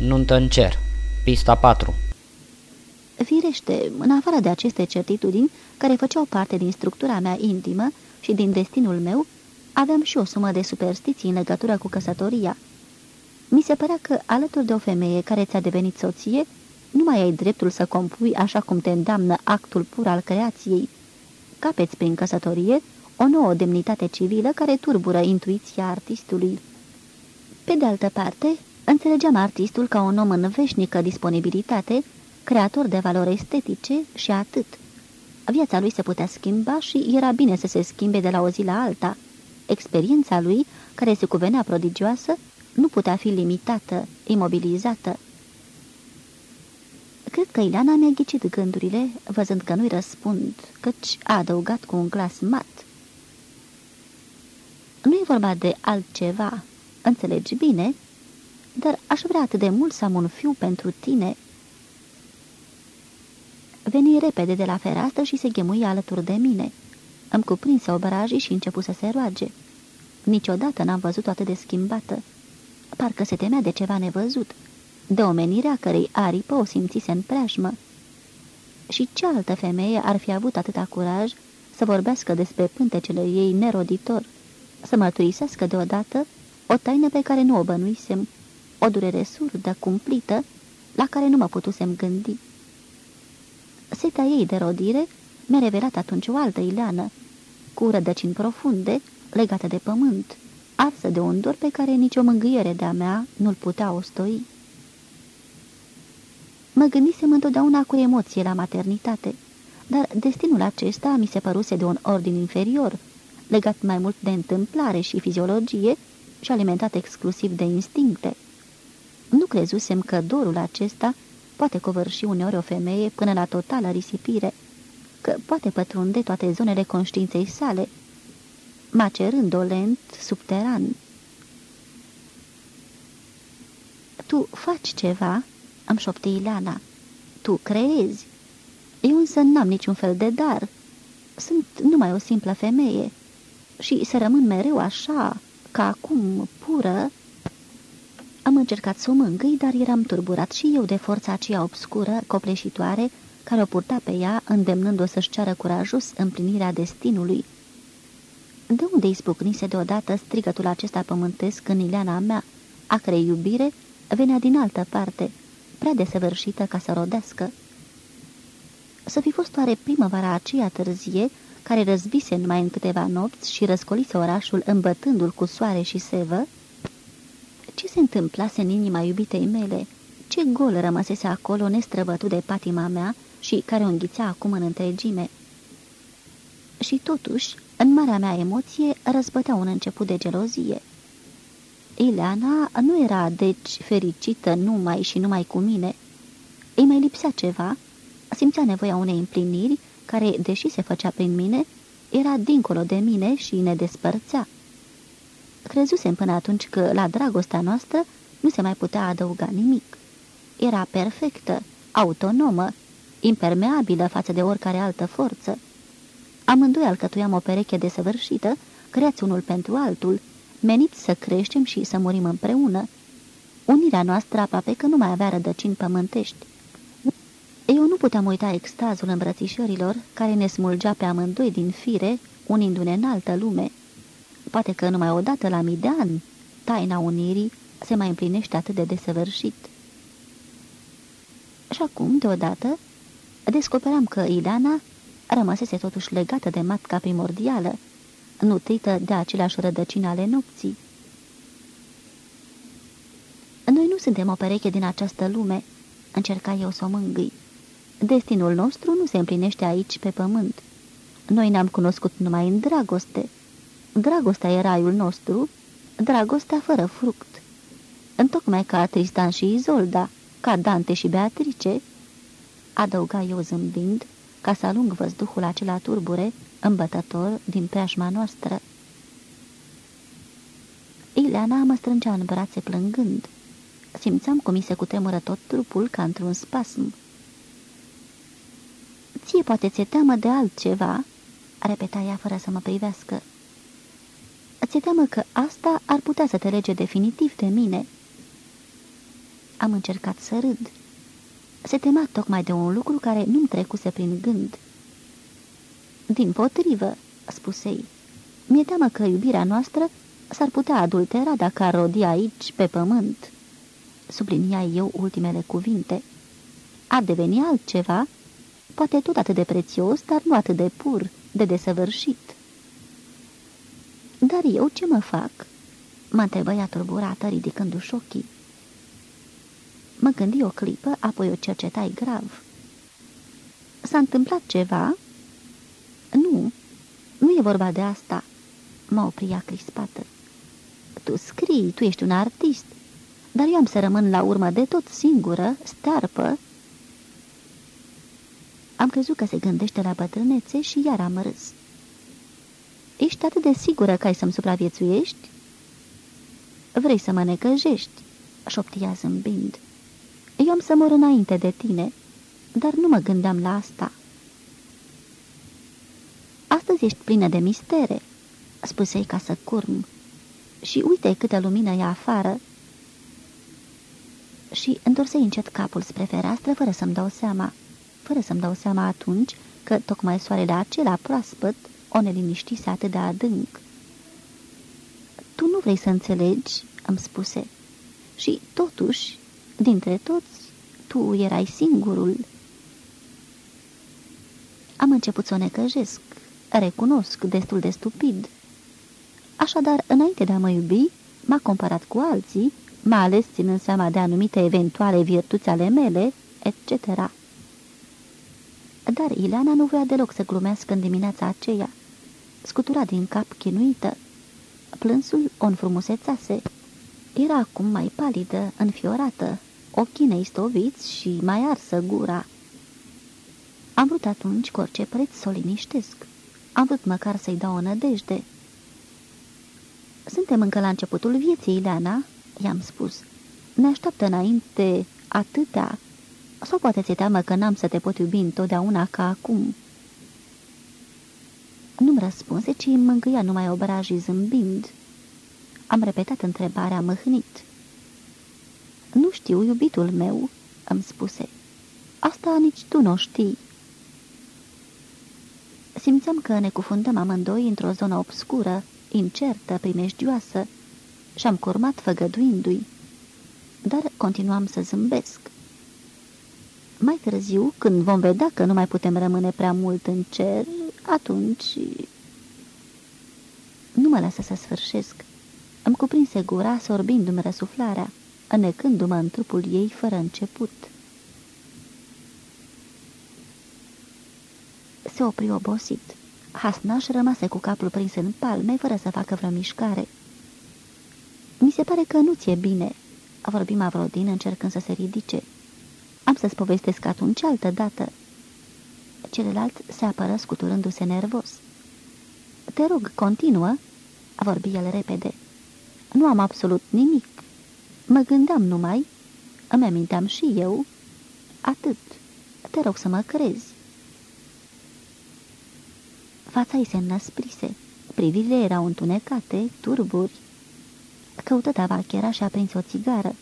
Nuntă în cer. Pista 4 Firește, în afară de aceste certitudini, care făceau parte din structura mea intimă și din destinul meu, aveam și o sumă de superstiții în legătură cu căsătoria. Mi se părea că, alături de o femeie care ți-a devenit soție, nu mai ai dreptul să compui așa cum te îndeamnă actul pur al creației. Capeți prin căsătorie o nouă demnitate civilă care turbură intuiția artistului. Pe de altă parte, înțelegeam artistul ca un om în veșnică disponibilitate, creator de valori estetice și atât. Viața lui se putea schimba și era bine să se schimbe de la o zi la alta. Experiența lui, care se cuvenea prodigioasă, nu putea fi limitată, imobilizată. Cred că Ileana mi-a ghicit gândurile, văzând că nu-i răspund, căci a adăugat cu un glas mat. Nu e vorba de altceva, înțelegi bine, dar aș vrea atât de mult să am un fiu pentru tine." Veni repede de la fereastră și se ghemui alături de mine. Îmi cuprinse obrajii și începu să se roage. Niciodată n-am văzut atât de schimbată. Parcă se temea de ceva nevăzut, de omenirea cărei aripă o simțise în preajmă. Și ce altă femeie ar fi avut atâta curaj să vorbească despre pântecele ei neroditor, să mărturisească deodată o taină pe care nu o bănuisem, o durere surdă, cumplită, la care nu mă putusem gândi. Seta ei de rodire mi-a revelat atunci o altă ileană, cu rădăcini profunde, legată de pământ, arsă de un dor pe care nicio mângâiere de-a mea nu-l putea ostoi. Mă gândisem întotdeauna cu emoție la maternitate, dar destinul acesta mi se păruse de un ordin inferior, legat mai mult de întâmplare și fiziologie și alimentat exclusiv de instincte. Nu crezusem că dorul acesta poate covârși uneori o femeie până la totală risipire, că poate pătrunde toate zonele conștiinței sale, macerând-o lent, subteran. Tu faci ceva?" îmi șopti Ileana. Tu creezi. Eu însă n-am niciun fel de dar. Sunt numai o simplă femeie. Și să rămân mereu așa, ca acum, pură... Am încercat să o mângâi, dar eram turburat și eu de forța aceea obscură, copleșitoare, care o purta pe ea, îndemnând-o să-și ceară curajos împlinirea destinului. De unde izbucnise deodată strigătul acesta pământesc în ileana mea, a cărei iubire venea din altă parte, prea desăvârșită ca să rodească? Să fi fost oare primăvara aceea târzie, care răzbise numai în câteva nopți și răscolise orașul îmbătându-l cu soare și sevă? Ce se întâmplase în inima iubitei mele? Ce gol rămăsese acolo nestrăbătut de patima mea și care o înghițea acum în întregime? Și totuși, în marea mea emoție, răzbătea un început de gelozie. Ileana nu era, deci, fericită numai și numai cu mine. Îi mai lipsea ceva, simțea nevoia unei împliniri care, deși se făcea prin mine, era dincolo de mine și ne despărțea. Crezusem până atunci că la dragostea noastră nu se mai putea adăuga nimic. Era perfectă, autonomă, impermeabilă față de oricare altă forță. Amândoi alcătuiam o pereche desăvârșită, creați unul pentru altul, meniți să creștem și să murim împreună. Unirea noastră aproape că nu mai avea rădăcini pământești. Eu nu puteam uita extazul îmbrățișărilor care ne smulgea pe amândoi din fire, unindu-ne în altă lume. Poate că numai odată la mii de ani, taina unirii se mai împlinește atât de desăvârșit. Și acum, deodată, descoperam că Ilana rămăsese totuși legată de matca primordială, nutrită de aceleași rădăcini ale nopții. Noi nu suntem o pereche din această lume, încerca eu să o mângâi. Destinul nostru nu se împlinește aici, pe pământ. Noi ne-am cunoscut numai în dragoste. Dragostea e raiul nostru, dragostea fără fruct. Întocmai ca Tristan și Izolda, ca Dante și Beatrice, adăuga eu zâmbind, ca să alung văzduhul acela turbure, îmbătător, din preajma noastră. Ileana mă strângea în brațe plângând. Simțeam cum mi se cutremură tot trupul ca într-un spasm. Ție poate ți-e teamă de altceva?" repeta ea fără să mă privească. Ți-e teamă că asta ar putea să te lege definitiv de mine." Am încercat să râd. Se tema tocmai de un lucru care nu-mi trecuse prin gând. Din potrivă, spusei, mi-e teamă că iubirea noastră s-ar putea adultera dacă ar rodi aici, pe pământ. Sublinia eu ultimele cuvinte. A deveni altceva, poate tot atât de prețios, dar nu atât de pur, de desăvârșit. Dar eu ce mă fac?" mă întrebă ea turburată, ridicându-și ochii. Mă gândi o clipă, apoi o cercetai grav. S-a întâmplat ceva?" Nu, nu e vorba de asta," mă opria crispată. Tu scrii, tu ești un artist, dar eu am să rămân la urmă de tot singură, stearpă." Am crezut că se gândește la bătrânețe și iar am râs. Ești atât de sigură că ai să-mi supraviețuiești?" Vrei să mă necăjești?" șoptia zâmbind. Eu am să mor înainte de tine, dar nu mă gândeam la asta." Astăzi ești plină de mistere," spusei ca să curm. Și uite câtă lumină e afară." Și întorsei încet capul spre fereastră fără să-mi dau seama, fără să-mi dau seama atunci că tocmai soarele acela proaspăt o neliniștise atât de adânc. Tu nu vrei să înțelegi," îmi spuse, și totuși, dintre toți, tu erai singurul." Am început să o necăjesc, recunosc, destul de stupid. Așadar, înainte de a mă iubi, m-a comparat cu alții, m-a ales ținând seama de anumite eventuale virtuți ale mele, etc. Dar Ileana nu voia deloc să glumească în dimineața aceea scutura din cap chinuită. Plânsul o înfrumusețase. Era acum mai palidă, înfiorată, ochii neistoviți și mai arsă gura. Am vrut atunci, cu orice preț, să o liniștesc. Am vrut măcar să-i dau o nădejde. Suntem încă la începutul vieții, Ileana," i-am spus. Ne așteaptă înainte atâtea. Sau poate ți teamă că n-am să te pot iubi întotdeauna ca acum?" Nu-mi răspunse, ci îmi mângâia numai obrajii zâmbind. Am repetat întrebarea mâhnit. Nu știu, iubitul meu," îmi spuse. Asta nici tu nu știi." Simțeam că ne cufundăm amândoi într-o zonă obscură, incertă, primejdioasă, și-am curmat făgăduindu-i, dar continuam să zâmbesc. Mai târziu, când vom vedea că nu mai putem rămâne prea mult în cer, atunci... Nu mă lasă să sfârșesc. Îmi cuprinse gura, sorbindu-mi răsuflarea, înnecându-mă în trupul ei fără început. Se opri obosit. Hasnaș rămase cu capul prins în palme, fără să facă vreo mișcare. Mi se pare că nu ți-e bine," a vorbit Mavrodin încercând să se ridice. Am să-ți povestesc atunci altă dată." Celălalt se apără scuturându-se nervos. Te rog, continuă," a vorbi el repede. Nu am absolut nimic. Mă gândeam numai, îmi aminteam și eu, atât. Te rog să mă crezi." Fața ei se înăsprise, privirile erau întunecate, turburi. Căută tavalchera și a prins o țigară.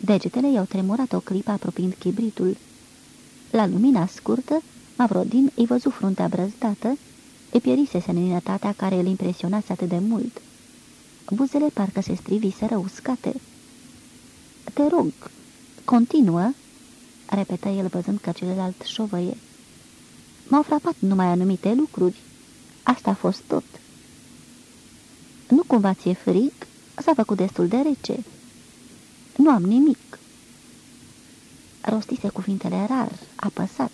Degetele i-au tremurat o clipă apropiind chibritul. La lumina scurtă, Mavrodin îi văzu fruntea brăzdată, îi pierise seninătatea care îl impresionase atât de mult. Buzele parcă se striviseră uscate. Te rog, continuă, repetă el văzând că celălalt șovăie. M-au frapat numai anumite lucruri. Asta a fost tot. Nu cumva ți-e frig? S-a făcut destul de rece. Nu am nimic. Rostise cuvintele rar, apăsat.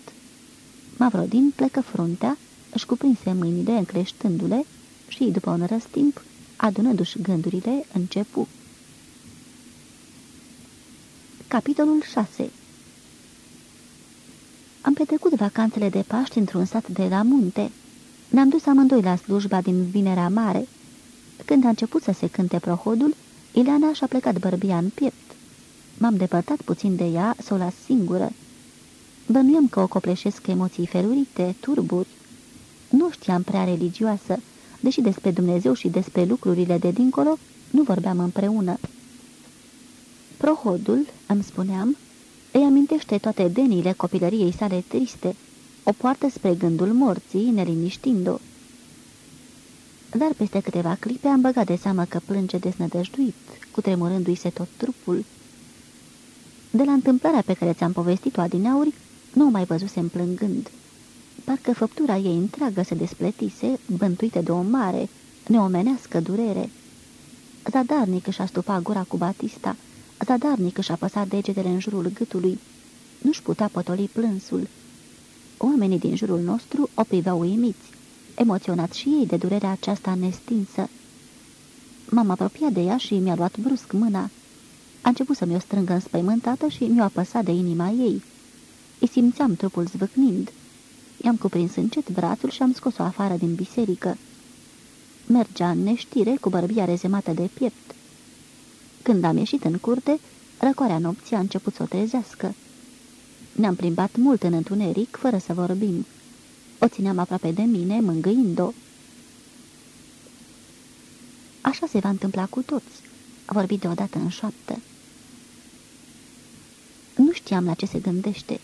Mavrodin plecă fruntea, își cuprinse mâinile încreștându-le și, după un răstimp, adunându-și gândurile, începu. Capitolul 6 Am petrecut vacanțele de Paști într-un sat de la munte. Ne-am dus amândoi la slujba din Vinerea Mare. Când a început să se cânte prohodul, Ileana și-a plecat bărbia în piept. M-am depărtat puțin de ea să o las singură. Bănuiam că o copleșesc emoții felurite, turburi. Nu știam prea religioasă, deși despre Dumnezeu și despre lucrurile de dincolo nu vorbeam împreună. Prohodul, îmi spuneam, îi amintește toate denile copilăriei sale triste, o poartă spre gândul morții, neliniștind-o. Dar peste câteva clipe am băgat de seamă că plânge desnădăjduit, cutremurându-i se tot trupul. De la întâmplarea pe care ți-am povestit-o adineauri, nu o mai văzusem plângând. Parcă făptura ei întreagă se despletise, bântuită de o mare, neomenească durere. Zadarnic își astupa gura cu Batista, zadarnic își apăsa degetele în jurul gâtului. Nu-și putea potoli plânsul. Oamenii din jurul nostru o priveau uimiți, emoționați și ei de durerea aceasta nestinsă. M-am apropiat de ea și mi-a luat brusc mâna. A început să mi-o strângă înspăimântată și mi-o apăsat de inima ei. Îi simțeam trupul zvâcnind. I-am cuprins încet brațul și am scos-o afară din biserică. Mergea în neștire cu bărbia rezemată de piept. Când am ieșit în curte, răcoarea nopții a început să o trezească. Ne-am plimbat mult în întuneric, fără să vorbim. O țineam aproape de mine, mângâind-o. Așa se va întâmpla cu toți, a vorbit deodată în șoaptă. Nu știam la ce se gândește.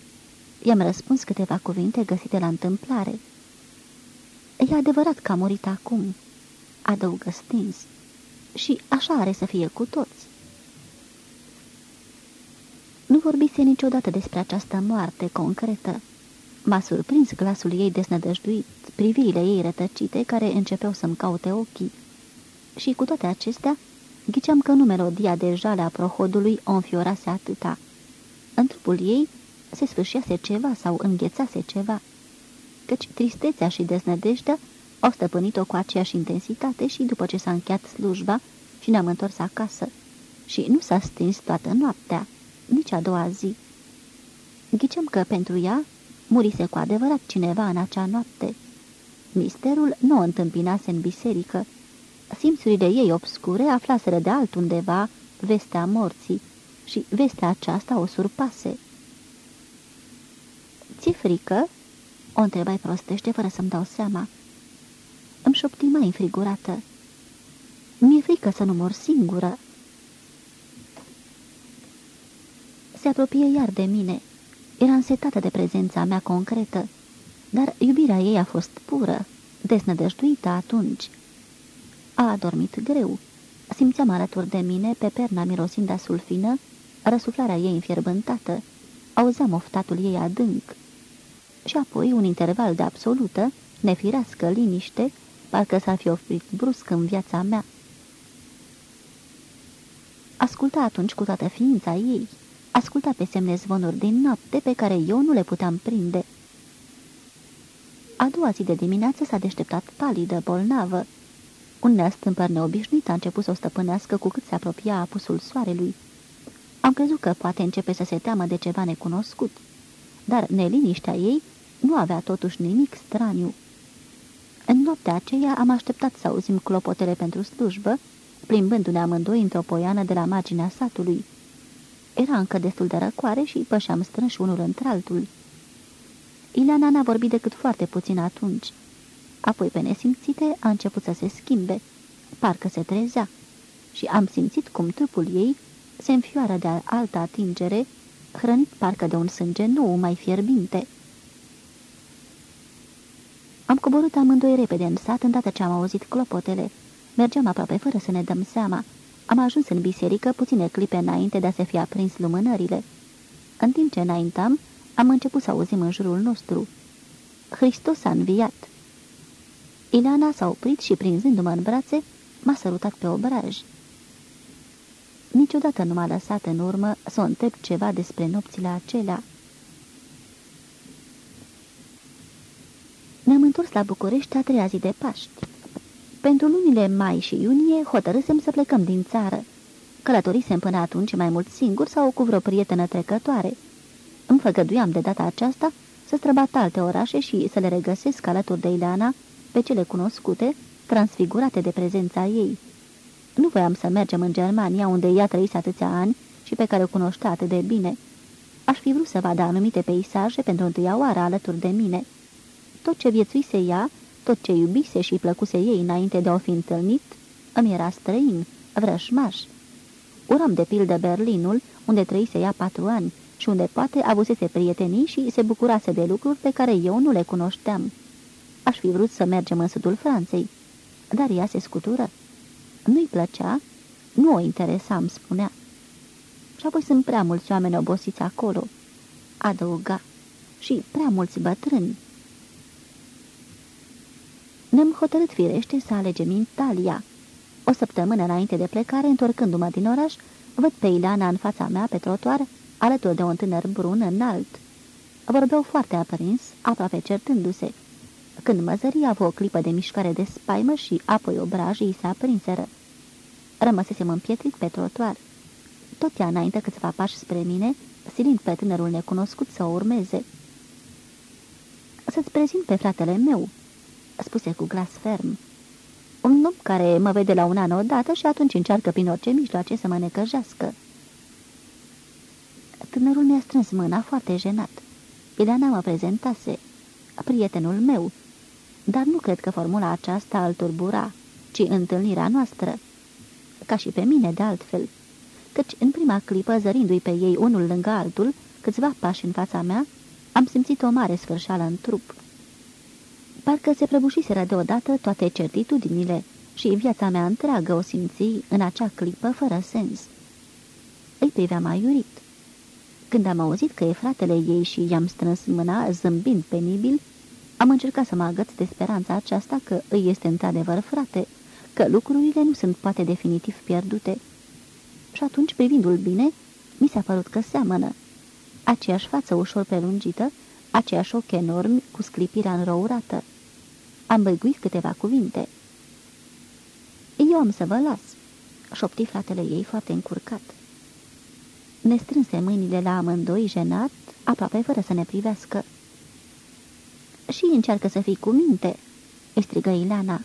I-am răspuns câteva cuvinte găsite la întâmplare. E adevărat că a murit acum, adăugă stins, și așa are să fie cu toți. Nu vorbise niciodată despre această moarte concretă. M-a surprins glasul ei desnădăjduit, privirile ei rătăcite care începeau să-mi caute ochii. Și cu toate acestea, ghiceam că nu melodia de jale a prohodului o înfiorase atâta. În trupul ei se sfârșease ceva sau înghețase ceva, căci tristețea și deznădejdea au stăpânit-o cu aceeași intensitate și după ce s-a încheiat slujba și ne-am întors acasă. Și nu s-a stins toată noaptea, nici a doua zi. Ghicem că pentru ea murise cu adevărat cineva în acea noapte. Misterul nu o întâmpinase în biserică. Simțurile ei obscure aflaseră de altundeva vestea morții și vestea aceasta o surpase. Ți frică?" o întrebai prostește fără să-mi dau seama. Îmi șopti mai înfrigurată. Mi-e frică să nu mor singură." Se apropie iar de mine. Era însetată de prezența mea concretă, dar iubirea ei a fost pură, desnădăjduită atunci. A adormit greu. Simțeam alături de mine, pe perna mirosind a sulfină, răsuflarea ei înfierbântată. Auzeam oftatul ei adânc. Și apoi un interval de absolută, nefirească liniște, parcă s-ar fi oprit brusc în viața mea. Asculta atunci cu toată ființa ei, asculta pe semne zvonuri din noapte pe care eu nu le puteam prinde. A doua zi de dimineață s-a deșteptat palidă, bolnavă. Un neastâmpăr neobișnuit a început să o stăpânească cu cât se apropia apusul soarelui. Am crezut că poate începe să se teamă de ceva necunoscut, dar neliniștea ei nu avea totuși nimic straniu. În noaptea aceea am așteptat să auzim clopotele pentru slujbă, plimbându-ne amândoi într-o poiană de la marginea satului. Era încă destul de răcoare și pășeam strânși unul într-altul. Ileana n-a vorbit decât foarte puțin atunci. Apoi, pe nesimțite, a început să se schimbe. Parcă se trezea. Și am simțit cum trupul ei se înfioară de altă atingere, hrănit parcă de un sânge nou, mai fierbinte. Am coborât amândoi repede în sat, îndată ce am auzit clopotele. Mergeam aproape fără să ne dăm seama. Am ajuns în biserică puține clipe înainte de a se fi aprins lumânările. În timp ce înaintam, am început să auzim în jurul nostru. Hristos a înviat. Ileana s-a oprit și, prinzându-mă în brațe, m-a sărutat pe obraj. Niciodată nu m-a lăsat în urmă să o întreb ceva despre nopțile acelea. Ne-am întors la București a treia zi de Paști. Pentru lunile mai și iunie hotărâsem să plecăm din țară. Călătorisem până atunci mai mult singur sau cu vreo prietenă trecătoare. Îmi făgăduiam de data aceasta să străbat alte orașe și să le regăsesc alături de Ileana pe cele cunoscute, transfigurate de prezența ei. Nu voiam să mergem în Germania, unde ea trăise atâția ani și pe care o cunoștea atât de bine. Aș fi vrut să vadă anumite peisaje pentru întâia oară alături de mine. Tot ce viețuise ea tot ce iubise și plăcuse ei înainte de a o fi întâlnit, îmi era străin, vrășmaș. Uram de pildă Berlinul, unde trăise ea patru ani și unde poate avusese prietenii și se bucurase de lucruri pe care eu nu le cunoșteam. Aș fi vrut să mergem în sudul Franței, dar ea se scutură. Nu-i plăcea, nu o interesa, îmi spunea. Și apoi sunt prea mulți oameni obosiți acolo, adăuga, și prea mulți bătrâni. Ne-am hotărât firește să alegem Italia. O săptămână înainte de plecare, întorcându-mă din oraș, văd pe Ilana în fața mea pe trotuar, alături de un tânăr brun înalt. Vorbeau foarte aprins, aproape certându-se. Când mă zări, a o clipă de mișcare de spaimă și apoi obrajii se aprinseră. Rămăsesem împietrit pe trotuar. Tot ea înainte câțiva pași spre mine, silind pe tânărul necunoscut să o urmeze. Să-ți prezint pe fratele meu," spuse cu glas ferm. Un om care mă vede la un an odată și atunci încearcă prin orice mijloace să mă necăjească." Tânărul mi-a strâns mâna foarte jenat. Ileana mă prezentase. Prietenul meu. Dar nu cred că formula aceasta îl turbura, ci întâlnirea noastră. Ca și pe mine, de altfel. Căci, în prima clipă, zărindu-i pe ei unul lângă altul, câțiva pași în fața mea, am simțit o mare sfârșală în trup. Parcă se prăbușiseră deodată toate certitudinile și viața mea întreagă o simți în acea clipă fără sens. Îi priveam aiurit. Când am auzit că e fratele ei și i-am strâns mâna, zâmbind penibil, am încercat să mă agăț de speranța aceasta că îi este într-adevăr frate, că lucrurile nu sunt poate definitiv pierdute. Și atunci, privindu-l bine, mi s-a părut că seamănă aceeași față ușor prelungită, aceeași ochi enormi cu sclipirea înrourată. Am băiguit câteva cuvinte. Eu am să vă las, șopti fratele ei foarte încurcat. Ne strânse mâinile la amândoi, jenat, aproape fără să ne privească. Și încearcă să fii cu minte, îi strigă Ileana.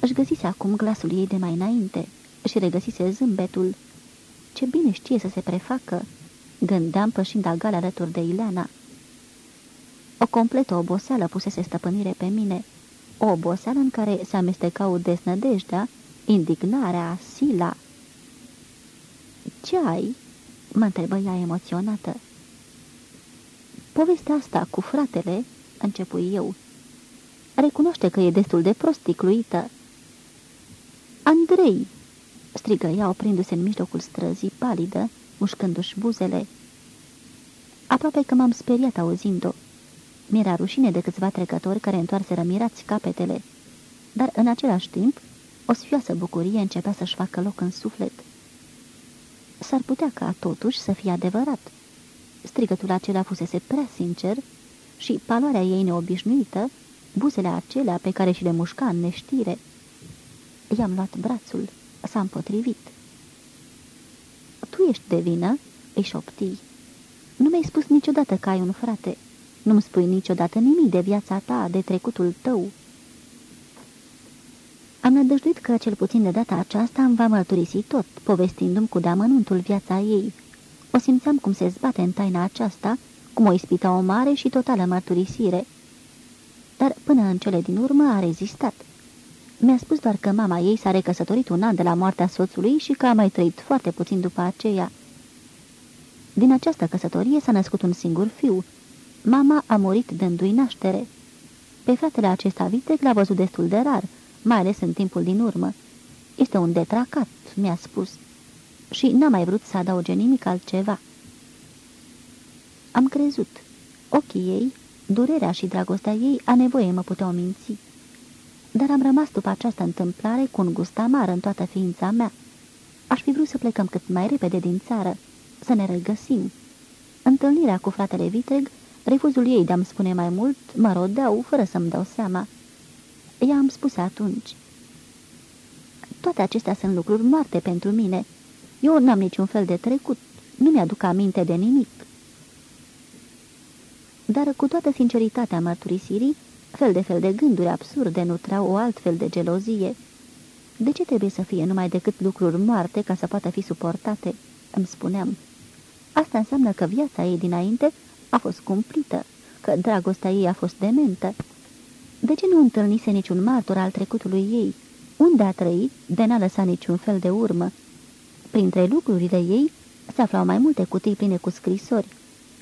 Își găsise acum glasul ei de mai înainte și regăsise zâmbetul. Ce bine știe să se prefacă, gândeam pășind agale alături de Ileana. O completă oboseală pusese stăpânire pe mine, o oboseală în care se amestecau desnădejdea, indignarea, sila. Ce ai?" mă întrebă ea emoționată. Povestea asta cu fratele, începui eu, recunoaște că e destul de prosticluită. Andrei!" strigă ea oprindu-se în mijlocul străzii palidă, mușcându-și buzele. Aproape că m-am speriat auzind-o. Mi-era rușine de câțiva trecători care întoarseră mirați capetele, dar în același timp o sfioasă bucurie începea să-și facă loc în suflet. S-ar putea ca totuși să fie adevărat. Strigătul acela fusese prea sincer și paloarea ei neobișnuită, buzele acelea pe care și le mușca în neștire. I-am luat brațul, s-a împotrivit. Tu ești de vină?" îi șoptii. Nu mi-ai spus niciodată că ai un frate. Nu-mi spui niciodată nimic de viața ta, de trecutul tău." Am nădăjduit că, cel puțin de data aceasta, îmi va mărturisi tot, povestindu-mi cu deamănuntul viața ei. O simțeam cum se zbate în taina aceasta, cum o ispita o mare și totală mărturisire. Dar până în cele din urmă a rezistat. Mi-a spus doar că mama ei s-a recăsătorit un an de la moartea soțului și că a mai trăit foarte puțin după aceea. Din această căsătorie s-a născut un singur fiu. Mama a murit dându-i naștere. Pe fratele acesta vitreg l-a văzut destul de rar, mai ales în timpul din urmă. Este un detracat, mi-a spus. Și n-a mai vrut să adauge nimic altceva. Am crezut. Ochii ei, durerea și dragostea ei, a nevoie mă puteau minți dar am rămas după această întâmplare cu un gust amar în toată ființa mea. Aș fi vrut să plecăm cât mai repede din țară, să ne regăsim. Întâlnirea cu fratele Vitreg, refuzul ei de a-mi spune mai mult, mă rodeau fără să-mi dau seama. Ea am spus atunci. Toate acestea sunt lucruri moarte pentru mine. Eu n-am niciun fel de trecut, nu mi-aduc aminte de nimic. Dar cu toată sinceritatea mărturisirii, Fel de fel de gânduri absurde nutreau o altfel de gelozie. De ce trebuie să fie numai decât lucruri moarte ca să poată fi suportate? Îmi spuneam. Asta înseamnă că viața ei dinainte a fost cumplită, că dragostea ei a fost dementă. De ce nu întâlnise niciun martor al trecutului ei? Unde a trăit, de n-a lăsat niciun fel de urmă. Printre lucrurile ei se aflau mai multe cutii pline cu scrisori.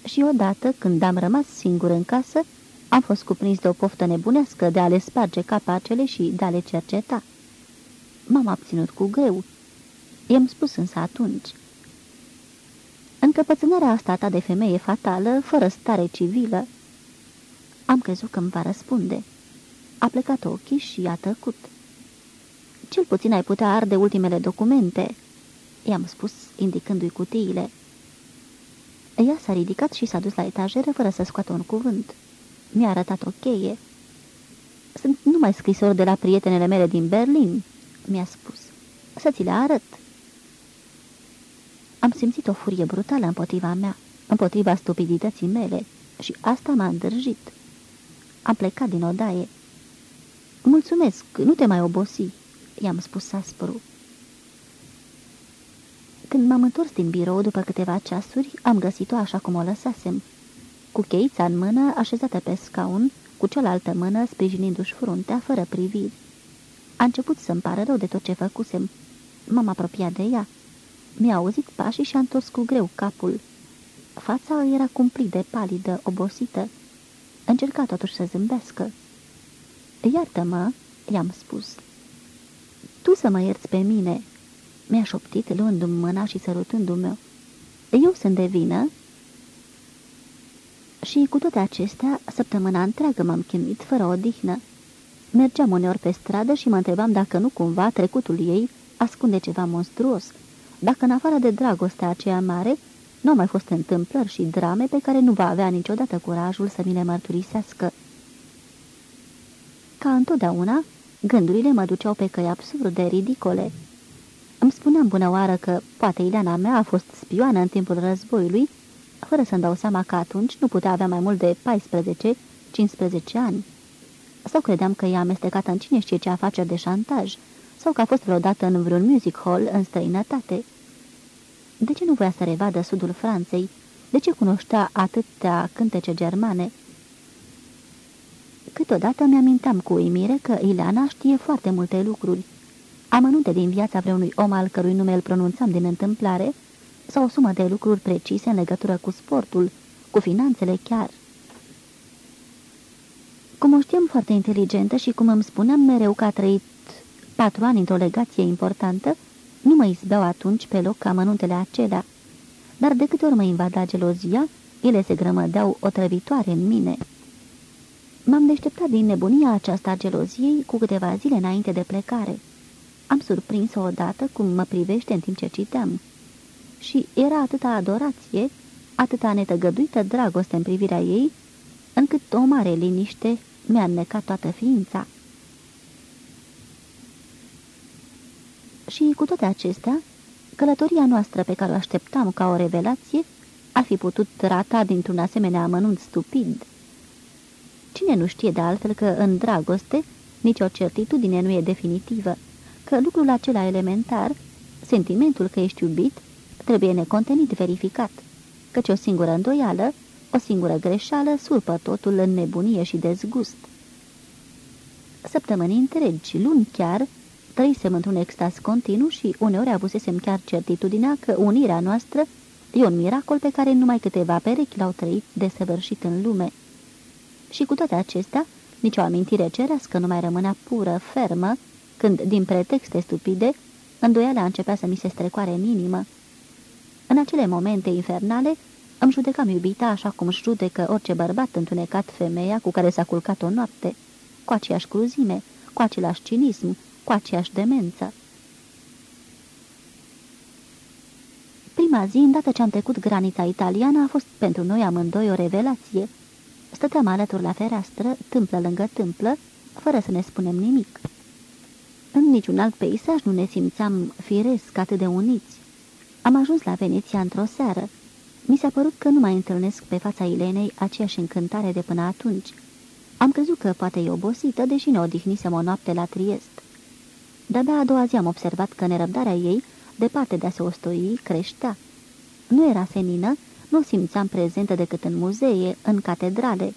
Și odată, când am rămas singur în casă, am fost cuprins de o poftă nebunească de a le sparge capacele și de a le cerceta. M-am abținut cu greu. I-am spus însă atunci. Încăpățânarea asta ta de femeie fatală, fără stare civilă. Am crezut că îmi va răspunde. A plecat ochii și a tăcut. Cel puțin ai putea arde ultimele documente, i-am spus, indicându-i cutiile. Ea s-a ridicat și s-a dus la etajeră fără să scoată un cuvânt. Mi-a arătat o cheie. Sunt numai scrisori de la prietenele mele din Berlin, mi-a spus. Să ți le arăt. Am simțit o furie brutală împotriva mea, împotriva stupidității mele și asta m-a îndrăjit. Am plecat din odaie. Mulțumesc, nu te mai obosi, i-am spus aspru. Când m-am întors din birou după câteva ceasuri, am găsit-o așa cum o lăsasem. Cu cheița în mână, așezată pe scaun, cu cealaltă mână sprijinindu-și fruntea, fără priviri. A început să-mi pară rău de tot ce făcusem. M-am apropiat de ea. Mi-a auzit pașii și a întors cu greu capul. Fața era cumplit de palidă, obosită. Încerca totuși să zâmbească. Iartă-mă," i-am spus. Tu să mă ierți pe mine," mi-a șoptit, luându-mi mâna și sărutându-mă. Eu sunt de vină?" Și cu toate acestea, săptămâna întreagă m-am chinuit fără odihnă. Mergeam uneori pe stradă și mă întrebam dacă nu cumva trecutul ei ascunde ceva monstruos, dacă în afară de dragostea aceea mare, nu au mai fost întâmplări și drame pe care nu va avea niciodată curajul să mi le mărturisească. Ca întotdeauna, gândurile mă duceau pe căi absurde, ridicole. Îmi spuneam bună oară că poate Ileana mea a fost spioană în timpul războiului, fără să-mi dau seama că atunci nu putea avea mai mult de 14-15 ani. Sau credeam că e amestecată în cine știe ce afaceri de șantaj, sau că a fost vreodată în vreun music hall în străinătate. De ce nu voia să revadă sudul Franței? De ce cunoștea atâtea cântece germane? Câteodată mi-amintam cu uimire că Ileana știe foarte multe lucruri. Amănunte din viața vreunui om al cărui nume îl pronunțam din întâmplare, sau o sumă de lucruri precise în legătură cu sportul, cu finanțele chiar. Cum o știam foarte inteligentă și cum îmi spuneam mereu că a trăit patru ani într-o legație importantă, nu mă izbeau atunci pe loc amănuntele acelea. Dar de câte ori mă invada gelozia, ele se grămădeau otrăvitoare în mine. M-am deșteptat din nebunia aceasta a geloziei cu câteva zile înainte de plecare. Am surprins-o odată cum mă privește în timp ce citeam. Și era atâta adorație, atâta netăgăduită dragoste în privirea ei, încât o mare liniște mi-a înnecat toată ființa. Și cu toate acestea, călătoria noastră pe care o așteptam ca o revelație ar fi putut rata dintr-un asemenea amănunt stupid. Cine nu știe de altfel că în dragoste nicio certitudine nu e definitivă, că lucrul acela elementar, sentimentul că ești iubit, trebuie necontenit verificat, căci o singură îndoială, o singură greșeală surpă totul în nebunie și dezgust. Săptămâni întregi, luni chiar, trăisem într-un extaz continuu și uneori avusesem chiar certitudinea că unirea noastră e un miracol pe care numai câteva perechi l-au trăit desăvârșit în lume. Și cu toate acestea, nicio amintire cerească nu mai rămânea pură, fermă, când, din pretexte stupide, îndoiala începea să mi se strecoare în inimă. În acele momente infernale, îmi judecam iubita așa cum își judecă orice bărbat întunecat femeia cu care s-a culcat o noapte, cu aceeași cruzime, cu același cinism, cu aceeași demență. Prima zi, îndată ce am trecut granița italiană, a fost pentru noi amândoi o revelație. Stăteam alături la fereastră, tâmplă lângă tâmplă, fără să ne spunem nimic. În niciun alt peisaj nu ne simțeam firesc atât de uniți. Am ajuns la Veneția într-o seară. Mi s-a părut că nu mai întâlnesc pe fața Ilenei aceeași încântare de până atunci. Am crezut că poate e obosită, deși ne odihnisem o noapte la Triest. De-abia a doua zi am observat că nerăbdarea ei, departe de a se ostoi, creștea. Nu era senină, nu o simțeam prezentă decât în muzee, în catedrale.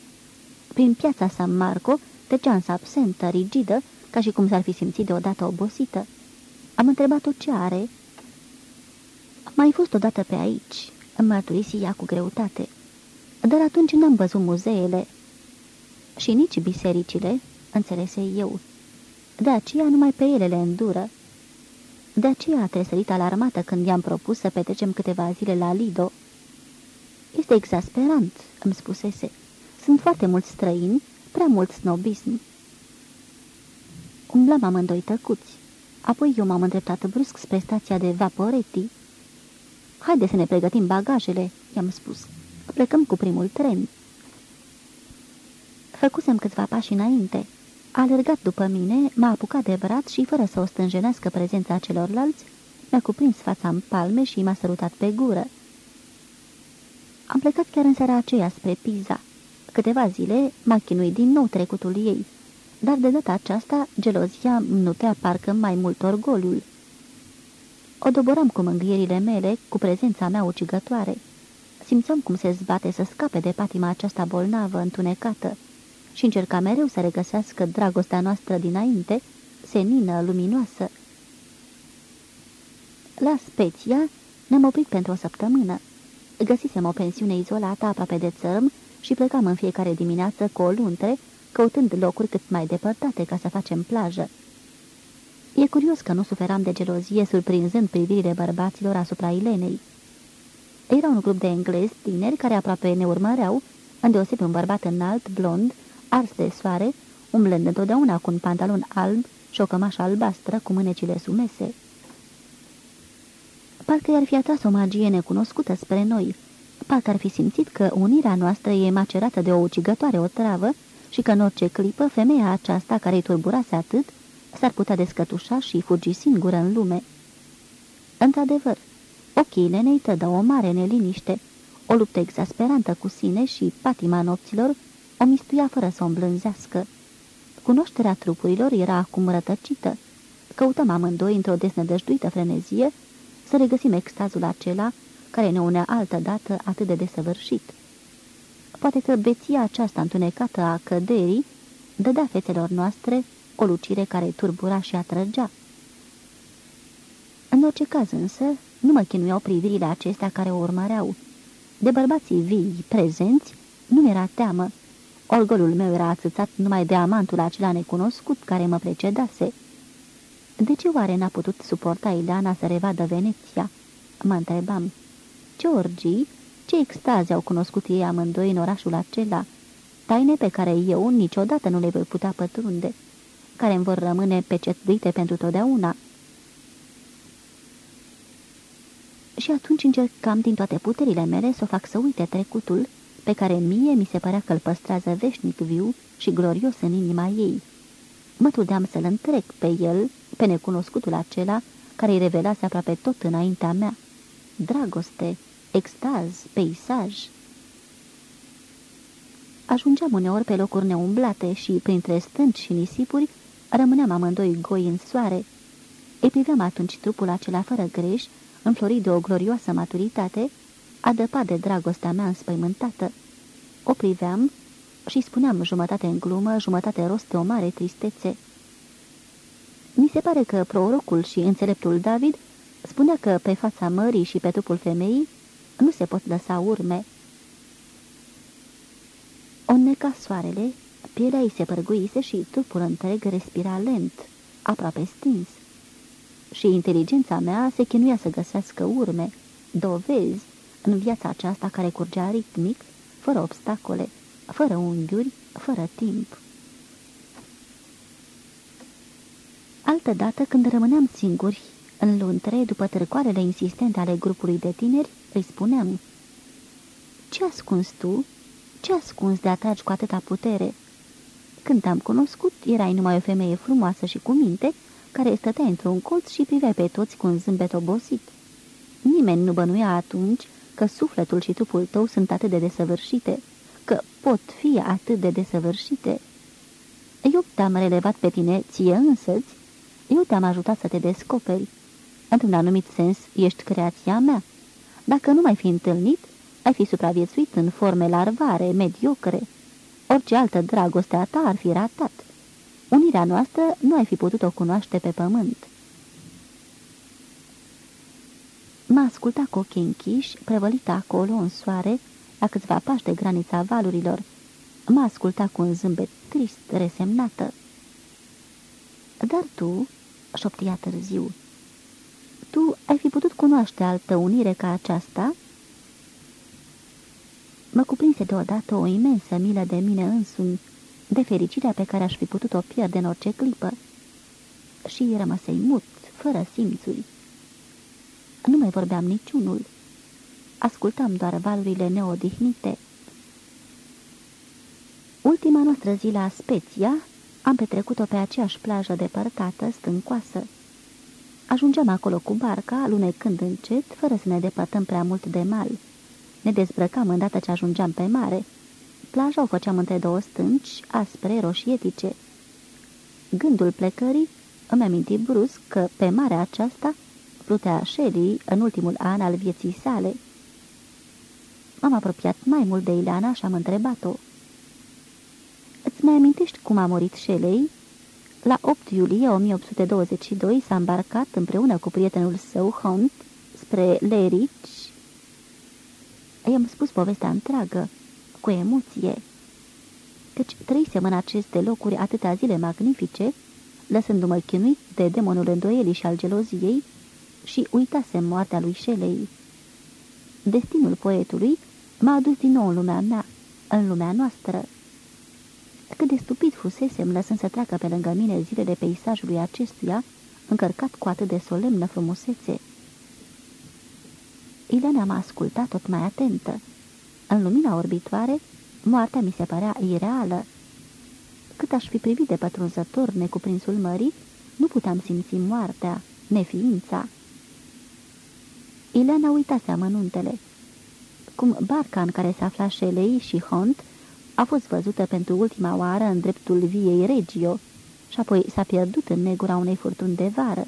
Prin piața San Marco, trecea însă absentă, rigidă, ca și cum s-ar fi simțit deodată obosită. Am întrebat-o ce are. Mai fost odată pe aici, îmi mărturisi ea cu greutate. Dar atunci n-am văzut muzeele. Și nici bisericile, înțelese eu. De aceea numai pe ele le îndură. De aceea a tresărit alarmată când i-am propus să petrecem câteva zile la Lido. Este exasperant, îmi spusese. Sunt foarte mulți străini, prea mult snobism. Umblam amândoi tăcuți. Apoi eu m-am îndreptat brusc spre stația de Vaporetti. Haide să ne pregătim bagajele, i-am spus. Plecăm cu primul tren. Făcusem câțiva pași înainte. A alergat după mine, m-a apucat de braț și, fără să o stânjenească prezența celorlalți, mi-a cuprins fața în palme și m-a sărutat pe gură. Am plecat chiar în seara aceea spre Pisa. Câteva zile m-a chinuit din nou trecutul ei, dar de data aceasta gelozia nu te parcă mai mult orgoliul. O doboram cu mângâierile mele, cu prezența mea ucigătoare. Simțeam cum se zbate să scape de patima aceasta bolnavă, întunecată, și încerca mereu să regăsească dragostea noastră dinainte, senină, luminoasă. La Speția ne-am oprit pentru o săptămână. Găsisem o pensiune izolată aproape de țărm și plecam în fiecare dimineață cu o luntre, căutând locuri cât mai depărtate ca să facem plajă. E curios că nu suferam de gelozie surprinzând privirile bărbaților asupra Ilenei. Era un grup de englezi tineri care aproape ne urmăreau, îndeosebi un bărbat înalt, blond, ars de soare, umblând întotdeauna cu un pantalon alb și o cămașă albastră cu mânecile sumese. Parcă i-ar fi atras o magie necunoscută spre noi, parcă ar fi simțit că unirea noastră e macerată de o ucigătoare otravă și că în orice clipă femeia aceasta care îi turburase atât s-ar putea descătușa și fugi singură în lume. Într-adevăr, ochii Lenei tădă o mare neliniște, o luptă exasperantă cu sine și patima nopților o mistuia fără să o îmblânzească. Cunoașterea trupurilor era acum rătăcită. Căutăm amândoi într-o desnădăjduită frenezie să regăsim extazul acela care ne unea altă dată atât de desăvârșit. Poate că beția aceasta întunecată a căderii dădea fețelor noastre o lucire care turbura și atrăgea. În orice caz însă, nu mă chinuiau privirile acestea care o urmăreau. De bărbații vii, prezenți, nu era teamă. Orgolul meu era atâțat numai de amantul acela necunoscut care mă precedase. De ce oare n-a putut suporta Ileana să revadă Veneția? Mă întrebam. Ce orgii, ce extaze au cunoscut ei amândoi în orașul acela, taine pe care eu niciodată nu le voi putea pătrunde, care îmi vor rămâne pecetuite pentru totdeauna. Și atunci încercam din toate puterile mele să o fac să uite trecutul, pe care mie mi se părea că îl păstrează veșnic viu și glorios în inima ei. Mă trudeam să-l întrec pe el, pe necunoscutul acela, care îi revelase aproape tot înaintea mea. Dragoste, extaz, peisaj. Ajungeam uneori pe locuri neumblate și, printre stânci și nisipuri, rămâneam amândoi goi în soare. Îi priveam atunci trupul acela fără greș, înflorit de o glorioasă maturitate, adăpat de dragostea mea înspăimântată. O priveam și spuneam jumătate în glumă, jumătate rost de o mare tristețe. Mi se pare că prorocul și înțeleptul David spunea că pe fața mării și pe trupul femeii nu se pot lăsa urme. O neca soarele, pielea ei se părguise și trupul întreg respira lent, aproape stins. Și inteligența mea se chinuia să găsească urme, dovezi, în viața aceasta care curgea ritmic, fără obstacole, fără unghiuri, fără timp. Altădată, când rămâneam singuri, în luntre, după târcoarele insistente ale grupului de tineri, îi spuneam Ce ascunzi tu? Ce ascunzi de atragi cu atâta putere?" Când te-am cunoscut, erai numai o femeie frumoasă și cu minte, care stătea într-un colț și privea pe toți cu un zâmbet obosit. Nimeni nu bănuia atunci că sufletul și trupul tău sunt atât de desăvârșite, că pot fi atât de desăvârșite. Eu te-am relevat pe tine ție însăți, eu te-am ajutat să te descoperi. Într-un anumit sens, ești creația mea. Dacă nu mai fi întâlnit, ai fi supraviețuit în forme larvare, mediocre. Orice altă dragoste a ta ar fi ratat. Unirea noastră nu ai fi putut-o cunoaște pe pământ. M-a ascultat cu ochii închiși, prevălită acolo, în soare, la câțiva pași de granița valurilor. M-a ascultat cu un zâmbet trist, resemnată. Dar tu, șoptia târziu, tu ai fi putut cunoaște altă unire ca aceasta?" Mă cuprinse deodată o imensă milă de mine însumi, de fericirea pe care aș fi putut-o pierde în orice clipă. Și rămăsei mut, fără simțuri. Nu mai vorbeam niciunul. Ascultam doar valurile neodihnite. Ultima noastră zi la Speția am petrecut-o pe aceeași plajă depărtată, stâncoasă. Ajungeam acolo cu barca, alunecând încet, fără să ne depărtăm prea mult de mal. Ne dezbrăcam îndată ce ajungeam pe mare. Plaja o făceam între două stânci, aspre, roșietice. Gândul plecării îmi aminti brusc că pe marea aceasta plutea Shelley în ultimul an al vieții sale. M-am apropiat mai mult de Ileana și am întrebat-o. Îți mai amintești cum a murit Shelley?" La 8 iulie 1822 s-a îmbarcat împreună cu prietenul său, Hunt, spre Lerich. I-am spus povestea întreagă, cu emoție, căci trăisem în aceste locuri atâtea zile magnifice, lăsându-mă chinuit de demonul îndoielii și al geloziei și uitasem moartea lui Shelley. Destinul poetului m-a adus din nou în lumea mea, în lumea noastră. Cât de stupid fusesem lăsând să treacă pe lângă mine zilele peisajului acestuia, încărcat cu atât de solemnă frumusețe. Ileana m-a ascultat tot mai atentă. În lumina orbitoare, moartea mi se părea ireală. Cât aș fi privit de pătrunzător necuprinsul mării, nu puteam simți moartea, neființa. Ileana uitase amănuntele. Cum barca în care se afla Shelley și Hunt a fost văzută pentru ultima oară în dreptul viei Regio și apoi s-a pierdut în negura unei furtuni de vară.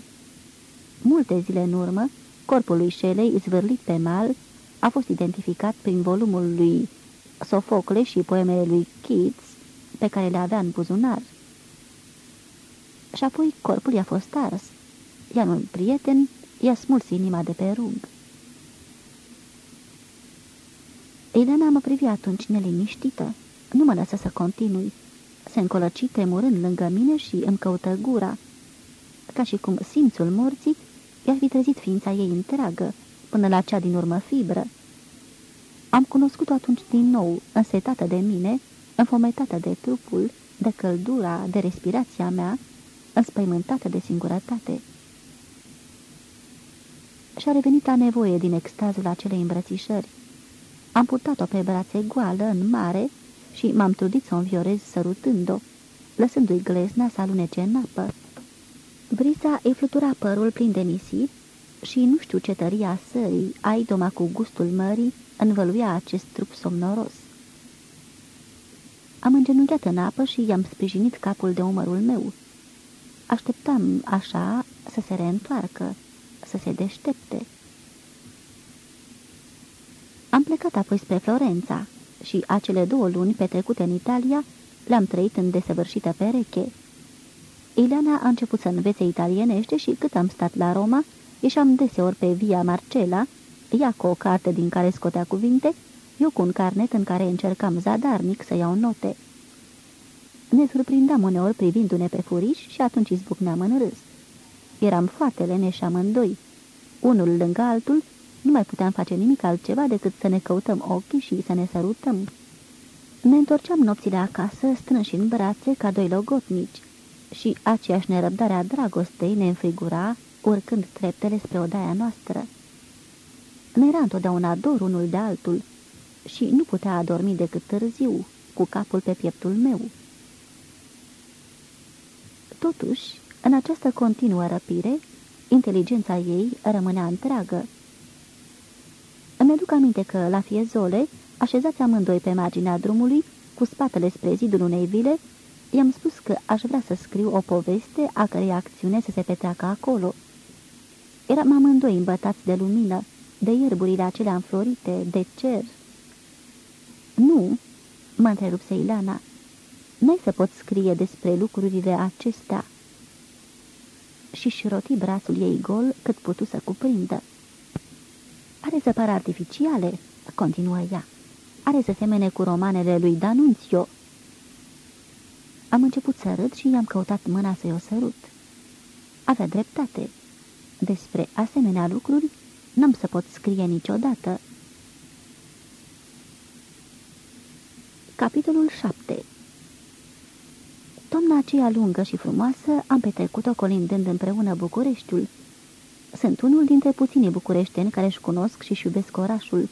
Multe zile în urmă, corpul lui Shelley, zvârlit pe mal, a fost identificat prin volumul lui Sofocle și poemele lui Keats, pe care le avea în buzunar. Și apoi corpul i-a fost ars, iar un prieten i-a smuls inima de pe rug. Elena mă privi atunci neliniștită. Nu mă lăsă să continui. Se încolăci tremurând lângă mine și îmi căută gura. Ca și cum simțul morții i-ar fi trezit ființa ei întreagă, până la cea din urmă fibră. Am cunoscut-o atunci din nou, însetată de mine, înfometată de trupul, de căldura, de respirația mea, înspăimântată de singurătate. Și-a revenit la nevoie din extazul acelei îmbrățișări. Am purtat-o pe brațe goală, în mare, și m-am trudit să o înviorez sărutând-o, lăsându-i glezna să alunece în apă. Brisa îi flutura părul plin de nisip și nu știu ce tăria sării, aidoma cu gustul mării, învăluia acest trup somnoros. Am îngenunchiat în apă și i-am sprijinit capul de umărul meu. Așteptam, așa, să se reîntoarcă, să se deștepte. Am plecat apoi spre Florența și acele două luni petrecute în Italia le-am trăit în desăvârșită pereche. Ileana a început să învețe italienește și cât am stat la Roma, ieșeam deseori pe Via Marcela, ea cu o carte din care scotea cuvinte, eu cu un carnet în care încercam zadarnic să iau note. Ne surprindeam uneori privindu-ne pe furiș și atunci izbucneam în râs. Eram foarte leneși amândoi. Unul lângă altul, nu mai puteam face nimic altceva decât să ne căutăm ochii și să ne sărutăm. Ne întorceam nopțile acasă, strânși în brațe, ca doi logotnici, și aceeași nerăbdare a dragostei ne înfrigura, urcând treptele spre odaia noastră. Ne era întotdeauna dor unul de altul și nu putea adormi decât târziu, cu capul pe pieptul meu. Totuși, în această continuă răpire, inteligența ei rămânea întreagă. Îmi aduc aminte că, la Fiezole, așezați amândoi pe marginea drumului, cu spatele spre zidul unei vile, i-am spus că aș vrea să scriu o poveste a cărei acțiune să se petreacă acolo. Eram amândoi îmbătați de lumină, de ierburile acelea înflorite, de cer. Nu, mă întrerupse Ileana, N-ai să pot scrie despre lucrurile acestea. Și-și roti brațul ei gol cât putu să cuprindă. Are să pară artificiale, continuă ea. Are să semene cu romanele lui Danunțio. Am început să râd și i-am căutat mâna să-i o sărut. Avea dreptate. Despre asemenea lucruri n-am să pot scrie niciodată. Capitolul 7 Toamna aceea lungă și frumoasă am petrecut-o colindând împreună Bucureștiul. Sunt unul dintre puținii bucureșteni care își cunosc și-și iubesc orașul.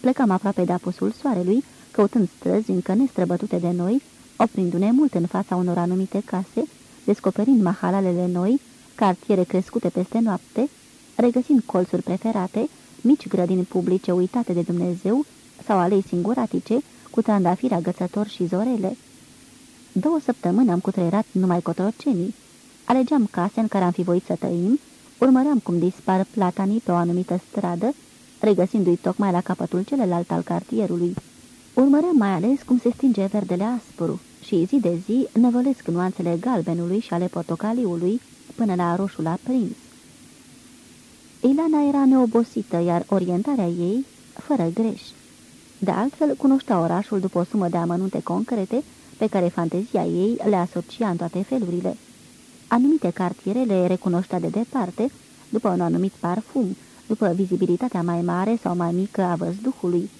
Plecam aproape de apusul soarelui, căutând străzi încă nestrăbătute de noi, oprindu-ne mult în fața unor anumite case, descoperind mahalalele noi, cartiere crescute peste noapte, regăsind colțuri preferate, mici grădini publice uitate de Dumnezeu sau alei singuratice, cu trandafiri agățători și zorele. Două săptămâni am cutreierat numai cotrocenii. Alegeam case în care am fi voit să trăim, urmăream cum dispar platanii pe o anumită stradă, regăsindu-i tocmai la capătul celălalt al cartierului. Urmăream mai ales cum se stinge verdele aspru și zi de zi năvălesc nuanțele galbenului și ale portocaliului până la roșul aprins. Ilana era neobosită, iar orientarea ei, fără greș. De altfel, cunoștea orașul după o sumă de amănunte concrete pe care fantezia ei le asocia în toate felurile. Anumite cartiere le recunoștea de departe, după un anumit parfum, după vizibilitatea mai mare sau mai mică a văzduhului.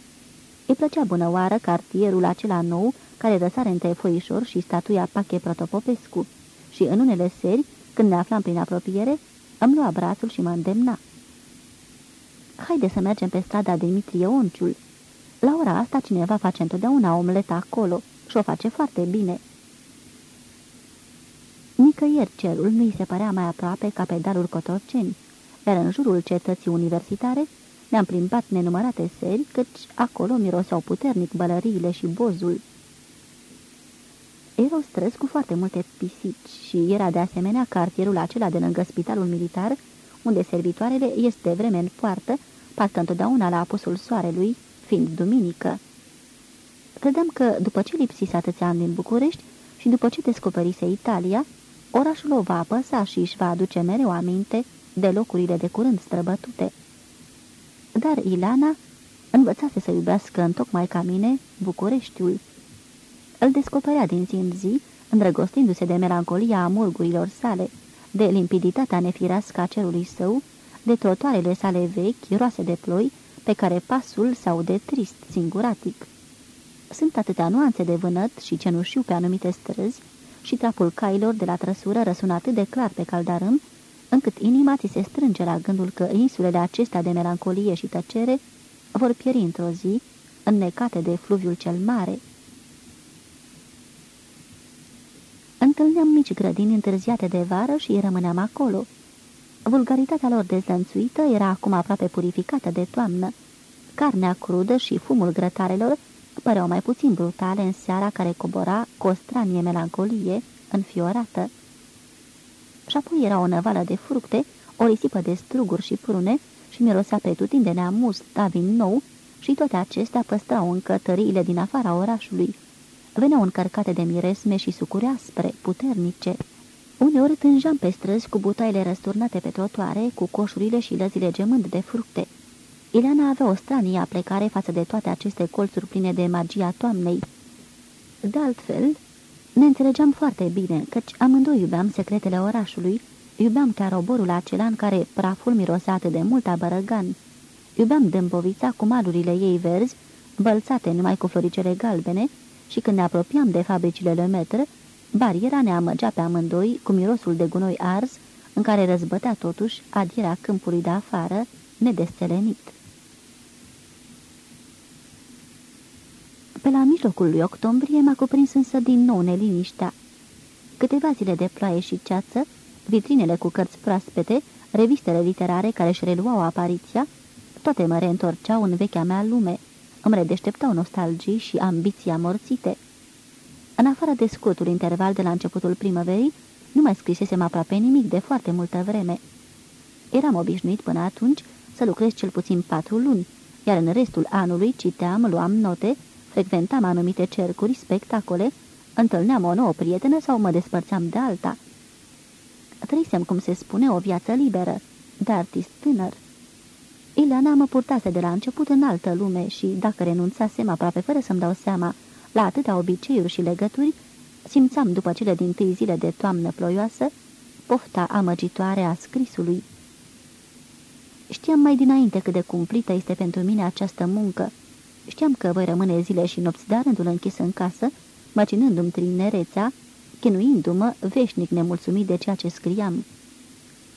Îi plăcea bună oară cartierul acela nou care răsare între foișor și statuia Pache Protopopescu și în unele seri, când ne aflam prin apropiere, îmi lua brațul și mă îndemna. Haide să mergem pe strada Dimitrie Onciul. La ora asta cineva face întotdeauna omleta acolo și o face foarte bine. Nicăieri cerul nu-i se părea mai aproape ca pe darul Cotorceni, iar în jurul cetății universitare ne-am plimbat nenumărate seri, căci acolo miroseau puternic bălăriile și bozul. Erau străzi cu foarte multe pisici și era de asemenea cartierul acela de lângă spitalul militar, unde servitoarele este vreme în poartă, parcă întotdeauna la apusul soarelui, fiind duminică. Credeam că, după ce lipsise atâția ani din București și după ce descoperise Italia, orașul o va apăsa și își va aduce mereu aminte de locurile de curând străbătute. Dar Ilana învățase să iubească în tocmai ca mine Bucureștiul. Îl descoperea din zi în zi, îndrăgostindu-se de melancolia amurgurilor sale, de limpiditatea nefirască a cerului său, de trotoarele sale vechi, roase de ploi, pe care pasul sau de trist, singuratic. Sunt atâtea nuanțe de vânăt și cenușiu pe anumite străzi și trapul cailor de la trăsură răsună atât de clar pe caldarâm, încât inima ți se strânge la gândul că insulele acestea de melancolie și tăcere vor pieri într-o zi, înnecate de fluviul cel mare. Întâlneam mici grădini întârziate de vară și rămâneam acolo. Vulgaritatea lor dezlănțuită era acum aproape purificată de toamnă. Carnea crudă și fumul grătarelor păreau mai puțin brutale în seara care cobora cu o stranie melancolie înfiorată. Și apoi era o năvală de fructe, o risipă de struguri și prune și mirosea pe tutindenea must, vin nou și toate acestea păstrau încă tăriile din afara orașului. Veneau încărcate de miresme și sucuri aspre, puternice. Uneori tângeam pe străzi cu butaile răsturnate pe trotuare, cu coșurile și lăzile gemând de fructe. Ileana avea o stranie aplecare față de toate aceste colțuri pline de magia toamnei. De altfel, ne înțelegeam foarte bine, căci amândoi iubeam secretele orașului, iubeam chiar oborul acela în care praful mirosea atât de mult a bărăgan. Iubeam dâmbovița cu malurile ei verzi, bălțate numai cu floricele galbene, și când ne apropiam de fabricile Lemaitre, bariera ne amăgea pe amândoi cu mirosul de gunoi ars, în care răzbătea totuși adierea câmpului de afară, nedestelenit. Pe la mijlocul lui octombrie m-a cuprins însă din nou neliniștea. Câteva zile de ploaie și ceață, vitrinele cu cărți proaspete, revistele literare care își reluau apariția, toate mă reîntorceau în vechea mea lume, îmi redeșteptau nostalgii și ambiții amorțite. În afară de scurtul interval de la începutul primăverii, nu mai scrisesem aproape nimic de foarte multă vreme. Eram obișnuit până atunci să lucrez cel puțin patru luni, iar în restul anului citeam, luam note, frecventam anumite cercuri, spectacole, întâlneam o nouă prietenă sau mă despărțeam de alta. Trăisem, cum se spune, o viață liberă, de artist tânăr. Ileana mă purtase de la început în altă lume și, dacă renunțasem aproape fără să-mi dau seama la atâtea obiceiuri și legături, simțeam după cele din tâi zile de toamnă ploioasă pofta amăgitoare a scrisului. Știam mai dinainte cât de cumplită este pentru mine această muncă. Știam că voi rămâne zile și nopți de rândul închis în casă, măcinându-mi trinerețea, chinuindu-mă veșnic nemulțumit de ceea ce scriam.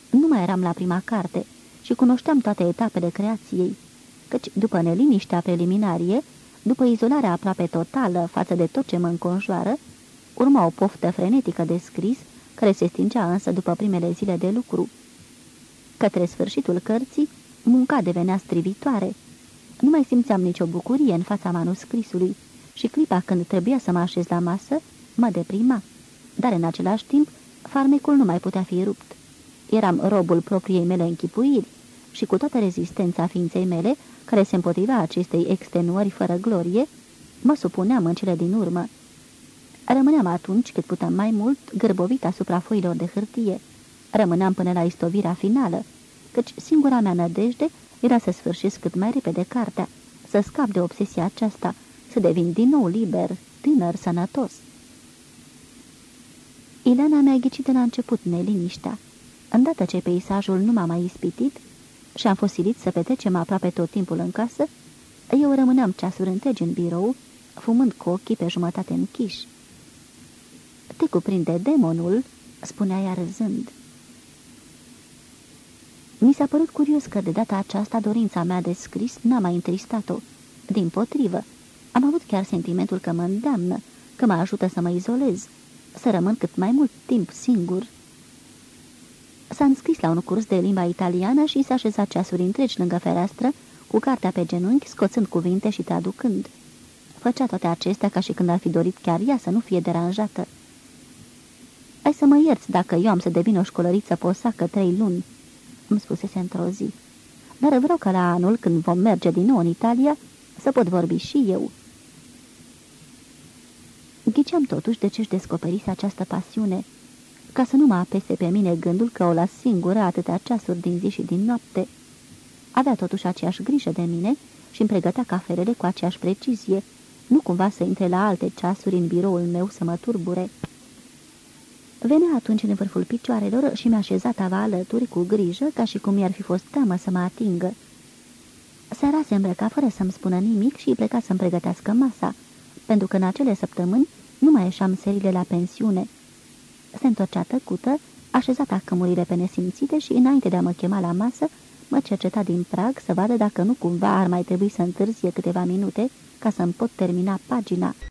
Nu mai eram la prima carte și cunoșteam toate etapele creației, căci după neliniștea preliminarie, după izolarea aproape totală față de tot ce mă înconjoară, urma o poftă frenetică de scris, care se stingea însă după primele zile de lucru. Către sfârșitul cărții, munca devenea strivitoare. Nu mai simțeam nicio bucurie în fața manuscrisului și clipa când trebuia să mă așez la masă, mă deprima. Dar în același timp, farmecul nu mai putea fi rupt. Eram robul propriei mele închipuiri și cu toată rezistența ființei mele, care se împotriva acestei extenuări fără glorie, mă supuneam în cele din urmă. Rămâneam atunci, cât puteam mai mult, gârbovit asupra foilor de hârtie. Rămâneam până la istovirea finală, căci singura mea nădejde era să sfârșesc cât mai repede cartea, să scap de obsesia aceasta, să devin din nou liber, tânăr, sănătos. Ileana mi-a ghicit de la început neliniștea. Îndată ce peisajul nu m-a mai ispitit și am fost silit să petrecem aproape tot timpul în casă, eu rămâneam ceasuri întregi în birou, fumând cu ochii pe jumătate închiși. Te cuprinde demonul?" spunea ea râzând. Mi s-a părut curios că de data aceasta dorința mea de scris n-a mai întristat-o. Din potrivă, am avut chiar sentimentul că mă îndeamnă, că mă ajută să mă izolez, să rămân cât mai mult timp singur. S-a înscris la un curs de limba italiană și s-a așezat ceasuri întregi lângă fereastră, cu cartea pe genunchi, scoțând cuvinte și traducând. Făcea toate acestea ca și când ar fi dorit chiar ea să nu fie deranjată. Ai să mă ierți dacă eu am să devin o școlăriță posacă trei luni," îmi spusese într-o zi. Dar vreau ca la anul, când vom merge din nou în Italia, să pot vorbi și eu." Ghiceam totuși de ce-și descoperise această pasiune, ca să nu mă apese pe mine gândul că o las singură atâtea ceasuri din zi și din noapte. Avea totuși aceeași grijă de mine și îmi pregătea cafelele cu aceeași precizie, nu cumva să intre la alte ceasuri în biroul meu să mă turbure. Venea atunci în vârful picioarelor și mi-a așezat ava alături cu grijă, ca și cum i-ar fi fost teamă să mă atingă. Seara se îmbrăca fără să-mi spună nimic și pleca să-mi pregătească masa, pentru că în acele săptămâni nu mai ieșeam serile la pensiune. Se întorcea tăcută, așezat acămurile pe nesimțite și, înainte de a mă chema la masă, mă cerceta din prag să vadă dacă nu cumva ar mai trebui să întârzie câteva minute ca să-mi pot termina pagina.